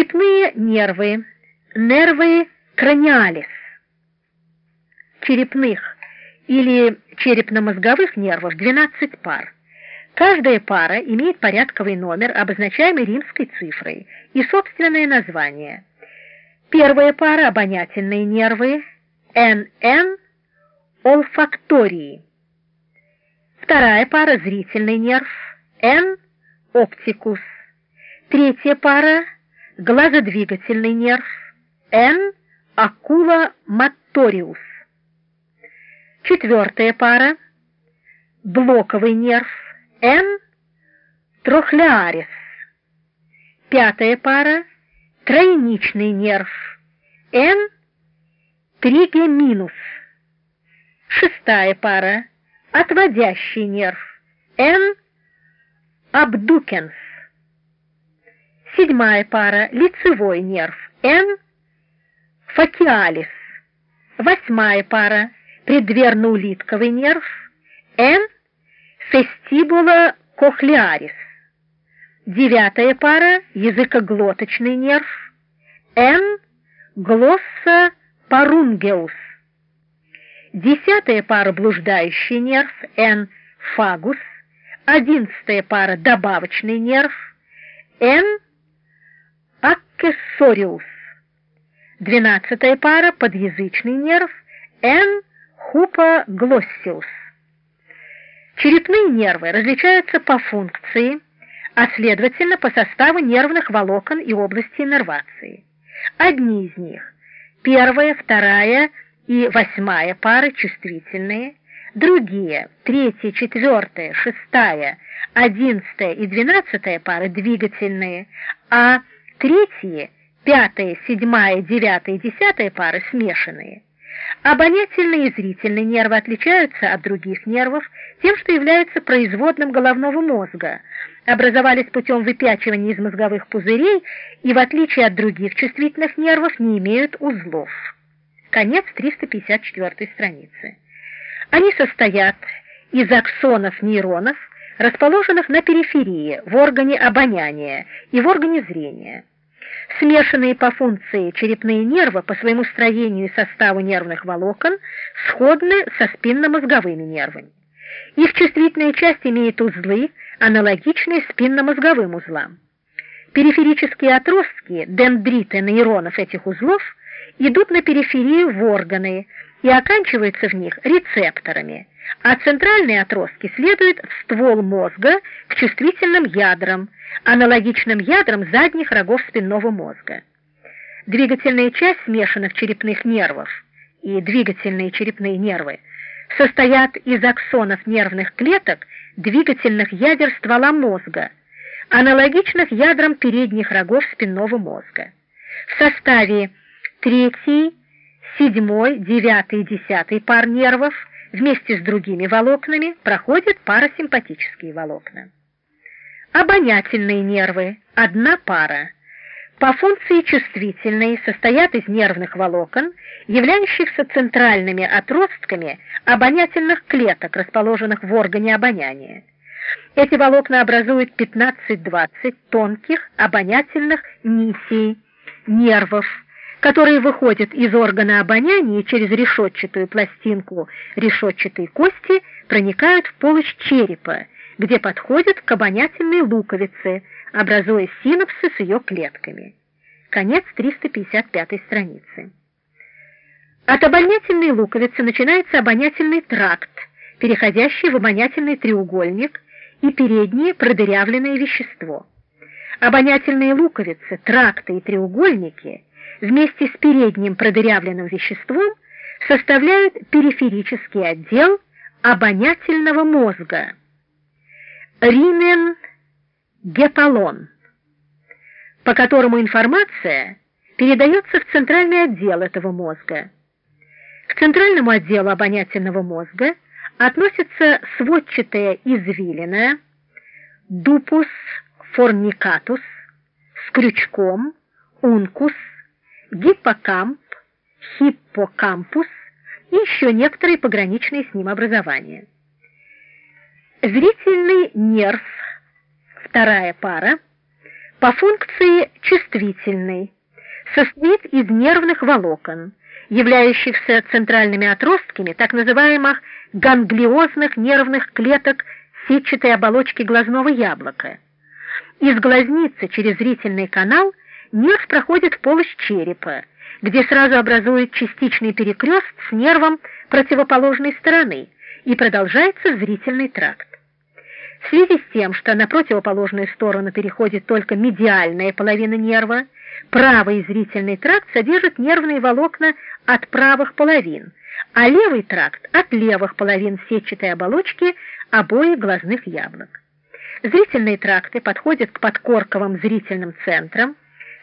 Черепные нервы, нервы краниалис. Черепных или черепно-мозговых нервов 12 пар. Каждая пара имеет порядковый номер, обозначаемый римской цифрой, и собственное название. Первая пара – обонятельные нервы, НН – олфактории. Вторая пара – зрительный нерв, Н – оптикус. Третья пара – глазодвигательный нерв, Н – акула матториус. Четвертая пара – блоковый нерв, Н – трохлеарис. Пятая пара – тройничный нерв, Н – тригеминус. Шестая пара – отводящий нерв, N – abducens. Седьмая пара – лицевой нерв, N – facialis. Восьмая пара – преддверно-улитковый нерв, N – vestibulocochlearis. Девятая пара – языкоглоточный нерв. N – глосса парунгеус. Десятая пара – блуждающий нерв. Н – фагус. Одиннадцатая пара – добавочный нерв. Н – аккессориус. Двенадцатая пара – подъязычный нерв. Н – хупоглоссиус. Черепные нервы различаются по функции, а следовательно по составу нервных волокон и области иннервации. Одни из них – первая, вторая и восьмая пары чувствительные, другие – третья, четвертая, шестая, одиннадцатая и двенадцатая пары двигательные, а третьи, пятая, седьмая, девятая десятая пары смешанные – Обонятельные и зрительные нервы отличаются от других нервов тем, что являются производным головного мозга, образовались путем выпячивания из мозговых пузырей и, в отличие от других чувствительных нервов, не имеют узлов. Конец 354 страницы. Они состоят из аксонов нейронов, расположенных на периферии, в органе обоняния и в органе зрения. Смешанные по функции черепные нервы по своему строению и составу нервных волокон сходны со спинномозговыми нервами. Их чувствительная часть имеет узлы, аналогичные спинномозговым узлам. Периферические отростки, дендриты нейронов этих узлов, идут на периферию в органы и оканчиваются в них рецепторами, а центральные отростки следуют в ствол мозга к чувствительным ядрам, аналогичным ядрам задних рогов спинного мозга. Двигательная часть смешанных черепных нервов и двигательные черепные нервы состоят из аксонов нервных клеток двигательных ядер ствола мозга, аналогичных ядрам передних рогов спинного мозга. В составе третьей, седьмой, девятой и десятой пар нервов вместе с другими волокнами проходят парасимпатические волокна. Обонятельные нервы – одна пара. По функции чувствительные состоят из нервных волокон, являющихся центральными отростками обонятельных клеток, расположенных в органе обоняния. Эти волокна образуют 15-20 тонких обонятельных нитей, нервов, которые выходят из органа обоняния и через решетчатую пластинку решетчатой кости проникают в полость черепа, где подходят к обонятельной луковице, образуя синапсы с ее клетками. Конец 355 страницы. От обонятельной луковицы начинается обонятельный тракт, переходящий в обонятельный треугольник и переднее продырявленное вещество. Обонятельные луковицы, тракты и треугольники вместе с передним продырявленным веществом составляют периферический отдел обонятельного мозга Римен гепалон, по которому информация передается в центральный отдел этого мозга. К центральному отделу обонятельного мозга относится сводчатая извилина, дупус форникатус с крючком, ункус, гиппокамп, хиппокампус и еще некоторые пограничные с ним образования. Зрительный нерв, вторая пара, по функции чувствительный, состоит из нервных волокон, являющихся центральными отростками так называемых ганглиозных нервных клеток сетчатой оболочки глазного яблока. Из глазницы через зрительный канал нерв проходит в полость черепа, где сразу образует частичный перекрест с нервом противоположной стороны и продолжается зрительный тракт. В связи с тем, что на противоположную сторону переходит только медиальная половина нерва, правый зрительный тракт содержит нервные волокна от правых половин, а левый тракт от левых половин сетчатой оболочки обоих глазных яблок. Зрительные тракты подходят к подкорковым зрительным центрам,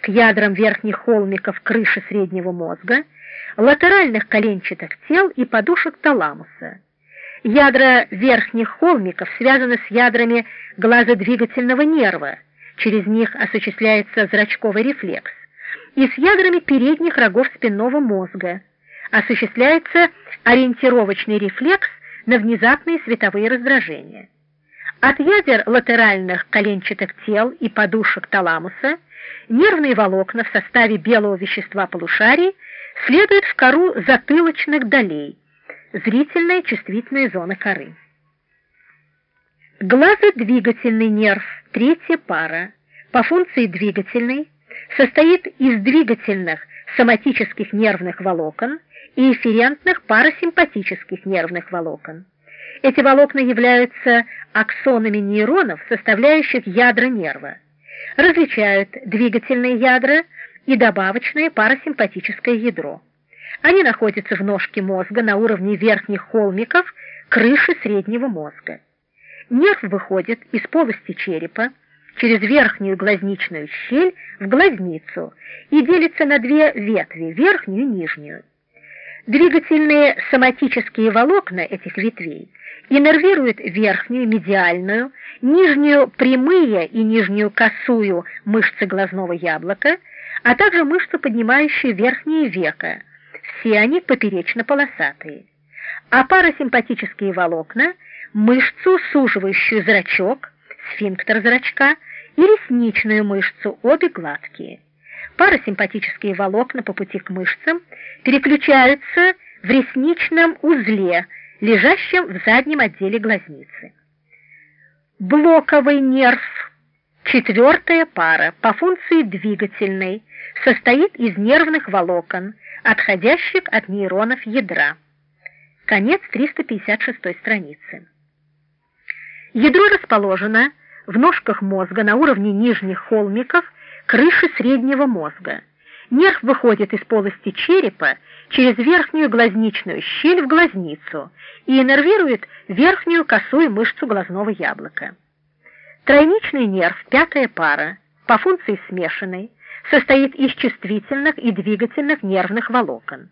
к ядрам верхних холмиков крыши среднего мозга, латеральных коленчатых тел и подушек таламуса. Ядра верхних холмиков связаны с ядрами глазодвигательного нерва, через них осуществляется зрачковый рефлекс, и с ядрами передних рогов спинного мозга осуществляется ориентировочный рефлекс на внезапные световые раздражения. От ядер латеральных коленчатых тел и подушек таламуса нервные волокна в составе белого вещества полушарий следуют в кору затылочных долей, зрительная чувствительная зона коры. Глазодвигательный нерв, третья пара, по функции двигательной, состоит из двигательных соматических нервных волокон и эфферентных парасимпатических нервных волокон. Эти волокна являются аксонами нейронов, составляющих ядра нерва. Различают двигательные ядра и добавочное парасимпатическое ядро. Они находятся в ножке мозга на уровне верхних холмиков крыши среднего мозга. Нерв выходит из полости черепа через верхнюю глазничную щель в глазницу и делится на две ветви, верхнюю и нижнюю. Двигательные соматические волокна этих ветвей иннервируют верхнюю медиальную, нижнюю прямые и нижнюю косую мышцы глазного яблока, а также мышцу, поднимающую верхние века. Все они поперечно-полосатые. А парасимпатические волокна – мышцу, суживающую зрачок, сфинктер зрачка, и ресничную мышцу, обе гладкие. Парасимпатические волокна по пути к мышцам переключаются в ресничном узле, лежащем в заднем отделе глазницы. Блоковый нерв, четвертая пара, по функции двигательной, состоит из нервных волокон, отходящих от нейронов ядра. Конец 356 страницы. Ядро расположено в ножках мозга на уровне нижних холмиков крыши среднего мозга. Нерв выходит из полости черепа через верхнюю глазничную щель в глазницу и иннервирует верхнюю косую мышцу глазного яблока. Тройничный нерв, пятая пара, по функции смешанной, состоит из чувствительных и двигательных нервных волокон.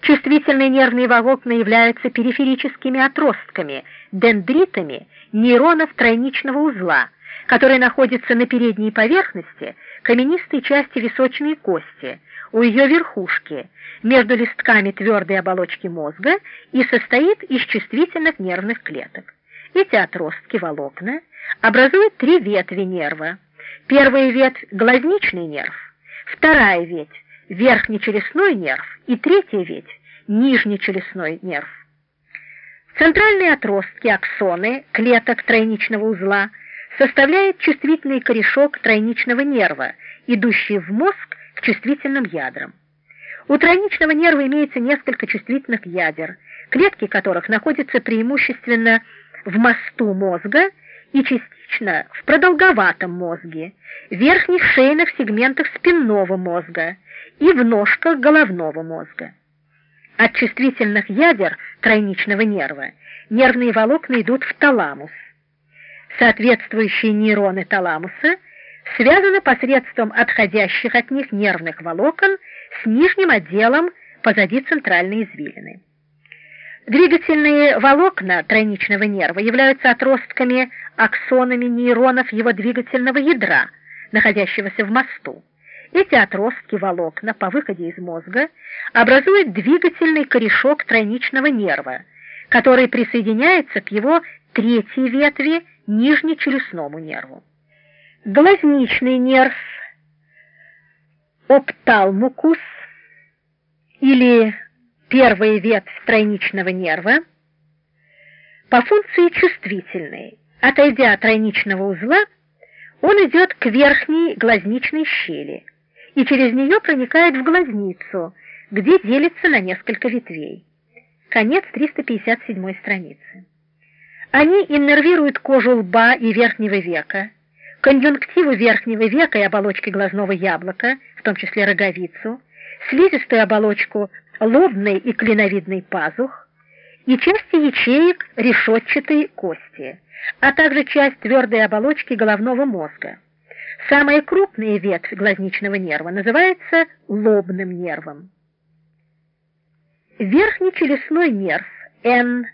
Чувствительные нервные волокна являются периферическими отростками, дендритами нейронов тройничного узла, которые находятся на передней поверхности каменистой части височной кости, у ее верхушки, между листками твердой оболочки мозга и состоит из чувствительных нервных клеток. Эти отростки волокна образуют три ветви нерва. Первая ветвь – глазничный нерв, вторая ветвь – верхнечелюстной нерв и третья ветвь – нижнечелюстной нерв. Центральные отростки, аксоны, клеток тройничного узла составляют чувствительный корешок тройничного нерва, идущий в мозг к чувствительным ядрам. У тройничного нерва имеется несколько чувствительных ядер, клетки которых находятся преимущественно в мосту мозга и частично в продолговатом мозге, верхних шейных сегментах спинного мозга и в ножках головного мозга. От чувствительных ядер тройничного нерва нервные волокна идут в таламус. Соответствующие нейроны таламуса связаны посредством отходящих от них нервных волокон с нижним отделом позади центральной извилины. Двигательные волокна тройничного нерва являются отростками аксонами нейронов его двигательного ядра, находящегося в мосту. Эти отростки волокна по выходе из мозга образуют двигательный корешок тройничного нерва, который присоединяется к его третьей ветви нижнечелюстному нерву. глазничный нерв, опталмукус или первая ветвь тройничного нерва, по функции чувствительный. Отойдя от тройничного узла, он идет к верхней глазничной щели и через нее проникает в глазницу, где делится на несколько ветвей. Конец 357 страницы. Они иннервируют кожу лба и верхнего века, конъюнктиву верхнего века и оболочки глазного яблока, в том числе роговицу, слизистую оболочку лобной и клиновидной пазух и части ячеек решетчатой кости, а также часть твердой оболочки головного мозга. Самая крупная ветвь глазничного нерва называется лобным нервом. Верхний челюстной нерв N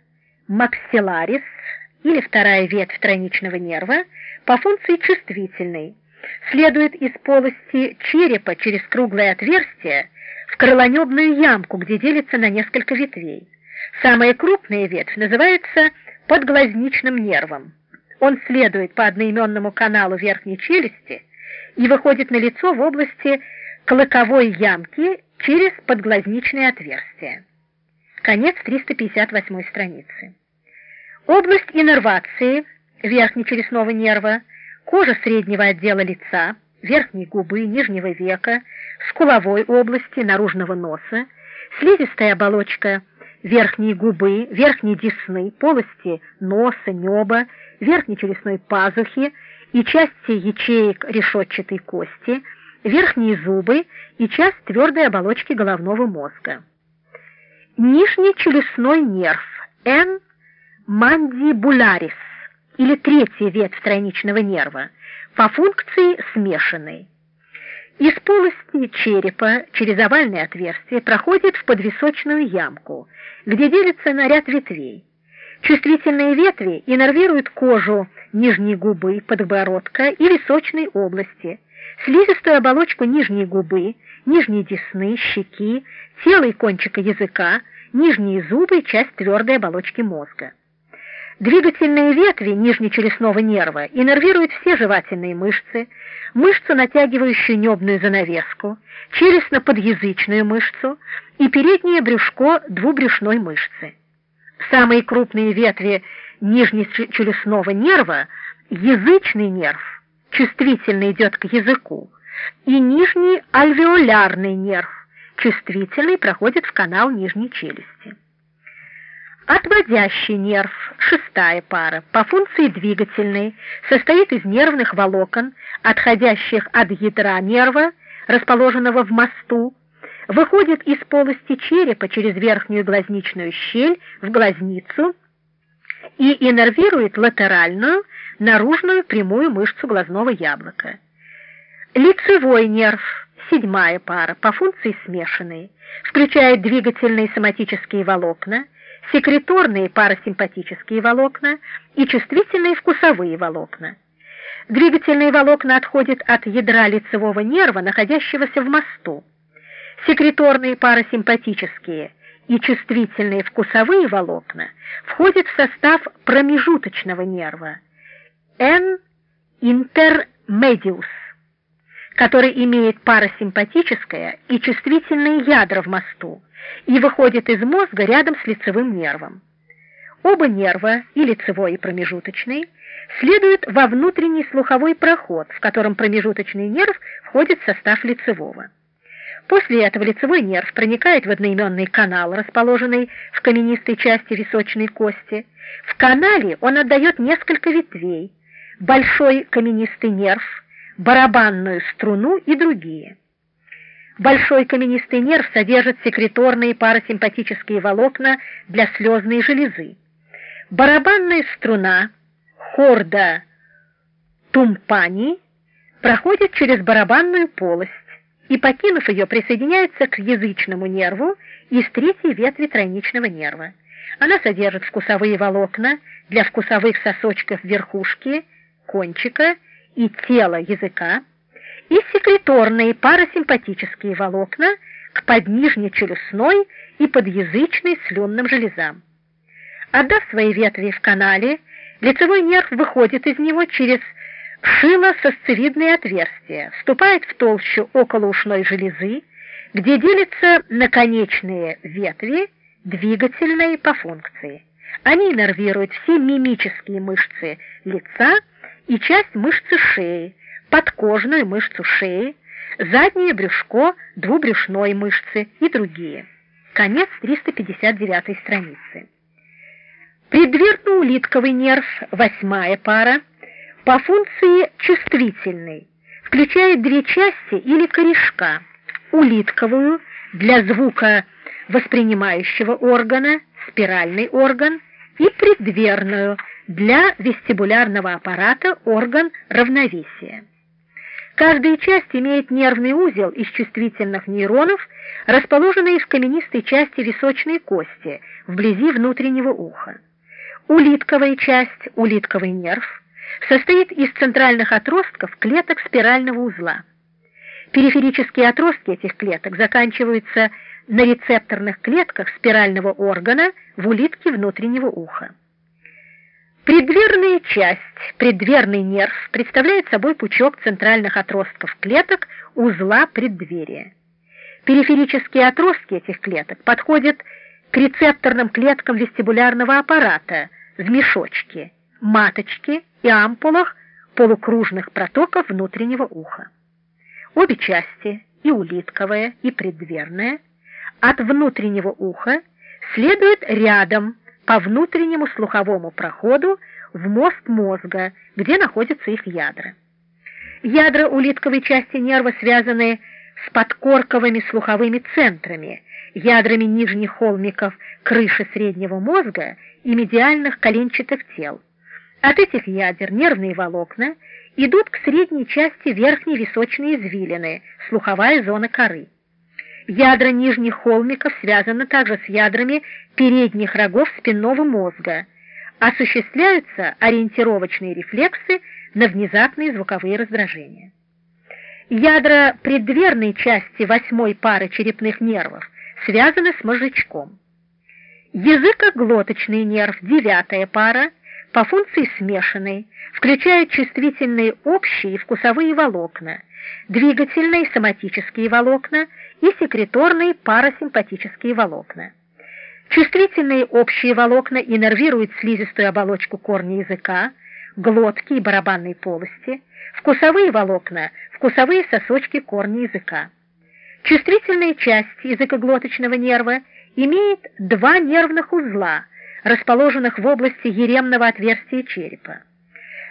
максилларис или вторая ветвь тройничного нерва по функции чувствительной, следует из полости черепа через круглое отверстие в крылонебную ямку, где делится на несколько ветвей. Самая крупная ветвь называется подглазничным нервом. Он следует по одноименному каналу верхней челюсти и выходит на лицо в области клыковой ямки через подглазничное отверстие. Конец 358 страницы. Область иннервации верхнечелюстного нерва, кожа среднего отдела лица, верхней губы, нижнего века, скуловой области, наружного носа, слизистая оболочка верхней губы, верхней десны, полости носа, неба, верхней челюстной пазухи и части ячеек решетчатой кости, верхние зубы и часть твердой оболочки головного мозга. Нижний челюстной нерв N мандибулярис или третья ветвь тройничного нерва по функции смешанной. Из полости черепа через овальное отверстие проходит в подвисочную ямку, где делится на ряд ветвей. Чувствительные ветви иннервируют кожу нижней губы, подбородка и височной области, слизистую оболочку нижней губы, нижней десны, щеки, тело и кончика языка, нижние зубы и часть твердой оболочки мозга. Двигательные ветви нижнечелюстного нерва иннервируют все жевательные мышцы, мышцу, натягивающую небную занавеску, челюстно-подъязычную мышцу и переднее брюшко двубрюшной мышцы. Самые крупные ветви нижнечелюстного нерва – язычный нерв, чувствительно идет к языку, и нижний альвеолярный нерв, чувствительный проходит в канал нижней челюсти. Отводящий нерв, шестая пара, по функции двигательной, состоит из нервных волокон, отходящих от ядра нерва, расположенного в мосту, выходит из полости черепа через верхнюю глазничную щель в глазницу и иннервирует латеральную, наружную прямую мышцу глазного яблока. Лицевой нерв, седьмая пара, по функции смешанной, включает двигательные соматические волокна, секреторные парасимпатические волокна и чувствительные вкусовые волокна. Двигательные волокна отходят от ядра лицевого нерва, находящегося в мосту. Секреторные парасимпатические и чувствительные вкусовые волокна входят в состав промежуточного нерва N intermedius, который имеет парасимпатическое и чувствительные ядра в мосту, и выходит из мозга рядом с лицевым нервом. Оба нерва, и лицевой, и промежуточный, следуют во внутренний слуховой проход, в котором промежуточный нерв входит в состав лицевого. После этого лицевой нерв проникает в одноименный канал, расположенный в каменистой части височной кости. В канале он отдает несколько ветвей, большой каменистый нерв, барабанную струну и другие. Большой каменистый нерв содержит секреторные парасимпатические волокна для слезной железы. Барабанная струна, хорда тумпани, проходит через барабанную полость и, покинув ее, присоединяется к язычному нерву из третьей ветви тройничного нерва. Она содержит вкусовые волокна для вкусовых сосочков верхушки, кончика и тела языка, и секреторные парасимпатические волокна к поднижнечелюстной и подъязычной слюнным железам. Отдав свои ветви в канале, лицевой нерв выходит из него через шило-сосцевидные отверстия, вступает в толщу околоушной железы, где делятся на конечные ветви, двигательные по функции. Они иннервируют все мимические мышцы лица и часть мышцы шеи, подкожную мышцу шеи, заднее брюшко двубрюшной мышцы и другие. Конец 359 страницы. Преддверно-улитковый нерв, восьмая пара, по функции чувствительный, включает две части или корешка, улитковую для звука воспринимающего органа, спиральный орган, и преддверную для вестибулярного аппарата орган равновесия. Каждая часть имеет нервный узел из чувствительных нейронов, расположенный в каменистой части височной кости, вблизи внутреннего уха. Улитковая часть, улитковый нерв, состоит из центральных отростков клеток спирального узла. Периферические отростки этих клеток заканчиваются на рецепторных клетках спирального органа в улитке внутреннего уха. Преддверная часть, преддверный нерв, представляет собой пучок центральных отростков клеток узла преддверия. Периферические отростки этих клеток подходят к рецепторным клеткам вестибулярного аппарата в мешочке, маточке и ампулах полукружных протоков внутреннего уха. Обе части, и улитковая, и преддверная, от внутреннего уха следуют рядом по внутреннему слуховому проходу в мозг мозга, где находятся их ядра. Ядра улитковой части нерва связаны с подкорковыми слуховыми центрами, ядрами нижних холмиков крыши среднего мозга и медиальных коленчатых тел. От этих ядер нервные волокна идут к средней части верхней височной извилины, слуховая зона коры. Ядра нижних холмиков связаны также с ядрами передних рогов спинного мозга. Осуществляются ориентировочные рефлексы на внезапные звуковые раздражения. Ядра преддверной части восьмой пары черепных нервов связаны с мозжечком. Языкоглоточный нерв, девятая пара, по функции смешанный, включает чувствительные общие и вкусовые волокна, двигательные соматические волокна и секреторные парасимпатические волокна. Чувствительные общие волокна иннервируют слизистую оболочку корня языка, глотки и барабанной полости, вкусовые волокна – вкусовые сосочки корня языка. Чувствительная часть языкоглоточного нерва имеет два нервных узла, расположенных в области еремного отверстия черепа.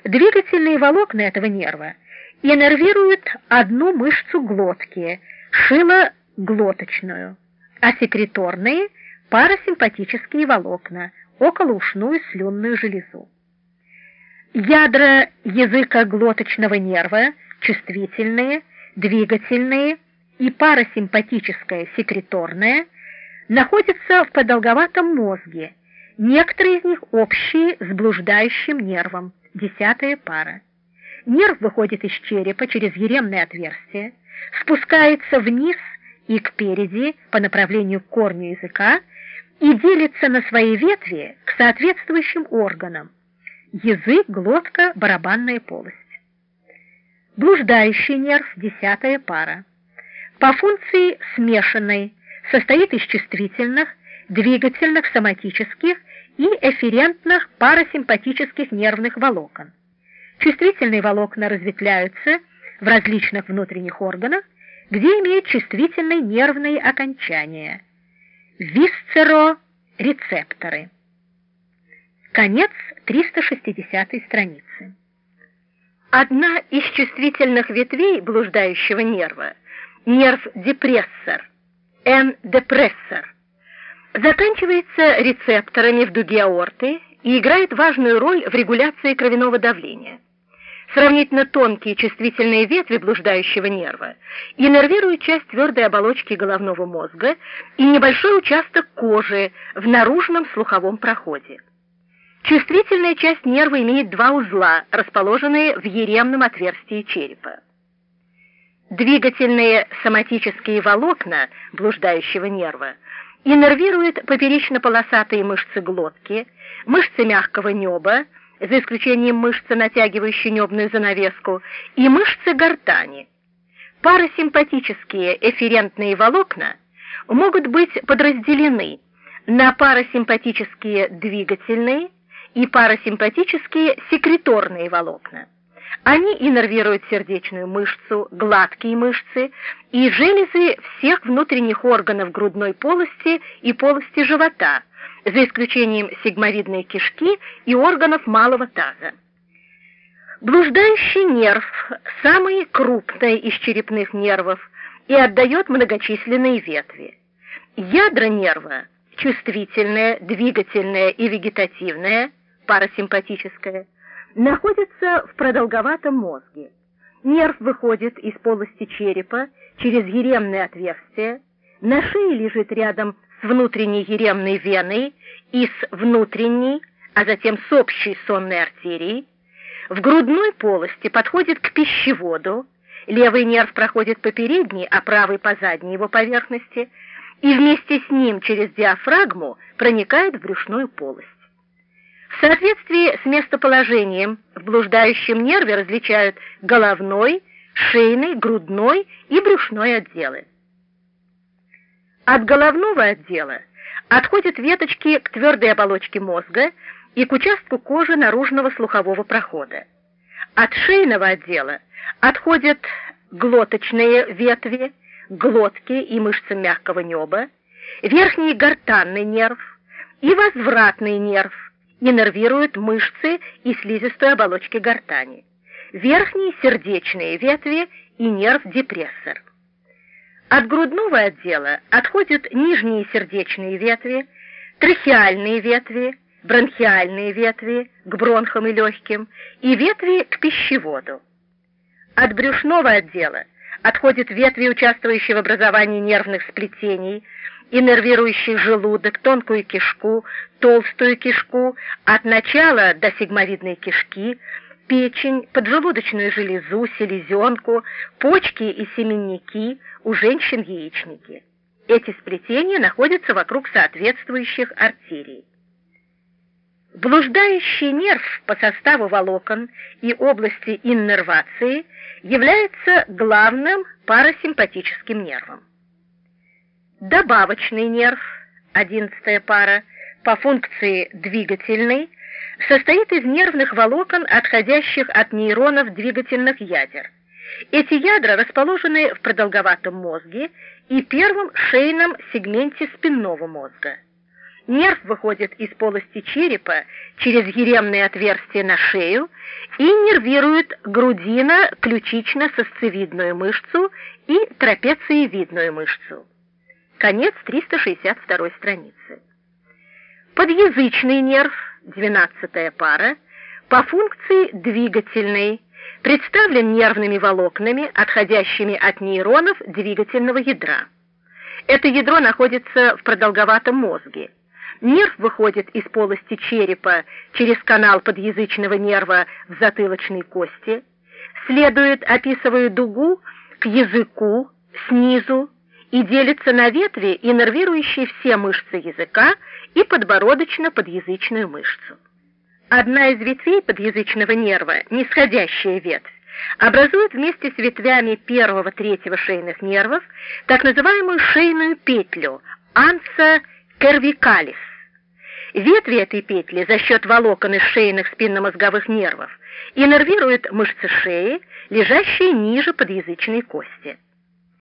Двигательные волокна этого нерва иннервируют одну мышцу глотки, шилоглоточную, а секреторные – парасимпатические волокна, околоушную слюнную железу. Ядра языка глоточного нерва, чувствительные, двигательные и парасимпатическое секреторное, находятся в продолговатом мозге, некоторые из них общие с блуждающим нервом, десятая пара. Нерв выходит из черепа через еремное отверстие, спускается вниз и кпереди по направлению к корню языка и делится на свои ветви к соответствующим органам – язык, глотка, барабанная полость. Блуждающий нерв – десятая пара. По функции смешанной, состоит из чувствительных, двигательных, соматических и эфферентных парасимпатических нервных волокон. Чувствительные волокна разветвляются в различных внутренних органах, где имеют чувствительные нервные окончания – висцерорецепторы. Конец 360 страницы. Одна из чувствительных ветвей блуждающего нерва – нерв-депрессор, N-депрессор, заканчивается рецепторами в дуге аорты и играет важную роль в регуляции кровяного давления. Сравнительно тонкие чувствительные ветви блуждающего нерва иннервируют часть твердой оболочки головного мозга и небольшой участок кожи в наружном слуховом проходе. Чувствительная часть нерва имеет два узла, расположенные в еремном отверстии черепа. Двигательные соматические волокна блуждающего нерва иннервируют поперечно-полосатые мышцы глотки, мышцы мягкого неба за исключением мышцы, натягивающей небную занавеску, и мышцы гортани. Парасимпатические эферентные волокна могут быть подразделены на парасимпатические двигательные и парасимпатические секреторные волокна. Они иннервируют сердечную мышцу, гладкие мышцы и железы всех внутренних органов грудной полости и полости живота, за исключением сигмовидной кишки и органов малого таза. Блуждающий нерв – самый крупный из черепных нервов и отдает многочисленные ветви. Ядра нерва – чувствительное, двигательное и вегетативное, парасимпатическое – находится в продолговатом мозге. Нерв выходит из полости черепа через еремное отверстие, на шее лежит рядом с внутренней еремной веной и с внутренней, а затем с общей сонной артерией, в грудной полости подходит к пищеводу, левый нерв проходит по передней, а правый по задней его поверхности, и вместе с ним через диафрагму проникает в брюшную полость. В соответствии с местоположением в блуждающем нерве различают головной, шейный, грудной и брюшной отделы. От головного отдела отходят веточки к твердой оболочке мозга и к участку кожи наружного слухового прохода. От шейного отдела отходят глоточные ветви, глотки и мышцы мягкого неба, верхний гортанный нерв и возвратный нерв, иннервируют мышцы и слизистую оболочки гортани, верхние сердечные ветви и нерв-депрессор. От грудного отдела отходят нижние сердечные ветви, трахеальные ветви, бронхиальные ветви к бронхам и легким и ветви к пищеводу. От брюшного отдела отходят ветви, участвующие в образовании нервных сплетений, иннервирующих желудок, тонкую кишку, толстую кишку, от начала до сигмовидной кишки, печень, поджелудочную железу, селезенку, почки и семенники, у женщин яичники. Эти сплетения находятся вокруг соответствующих артерий. Блуждающий нерв по составу волокон и области иннервации является главным парасимпатическим нервом. Добавочный нерв, одиннадцатая пара, по функции двигательный, состоит из нервных волокон, отходящих от нейронов двигательных ядер. Эти ядра расположены в продолговатом мозге и первом шейном сегменте спинного мозга. Нерв выходит из полости черепа через еремное отверстие на шею и нервирует грудино-ключично-сосцевидную мышцу и трапециевидную мышцу. Конец 362 страницы. Подъязычный нерв, 12 пара, по функции двигательный, представлен нервными волокнами, отходящими от нейронов двигательного ядра. Это ядро находится в продолговатом мозге. Нерв выходит из полости черепа через канал подъязычного нерва в затылочной кости, следует, описывая дугу, к языку, снизу, и делится на ветви, иннервирующие все мышцы языка и подбородочно-подъязычную мышцу. Одна из ветвей подъязычного нерва, нисходящая ветвь, образует вместе с ветвями первого-третьего шейных нервов так называемую шейную петлю анса кервикалис. Ветви этой петли за счет волокон из шейных спинномозговых нервов иннервируют мышцы шеи, лежащие ниже подъязычной кости.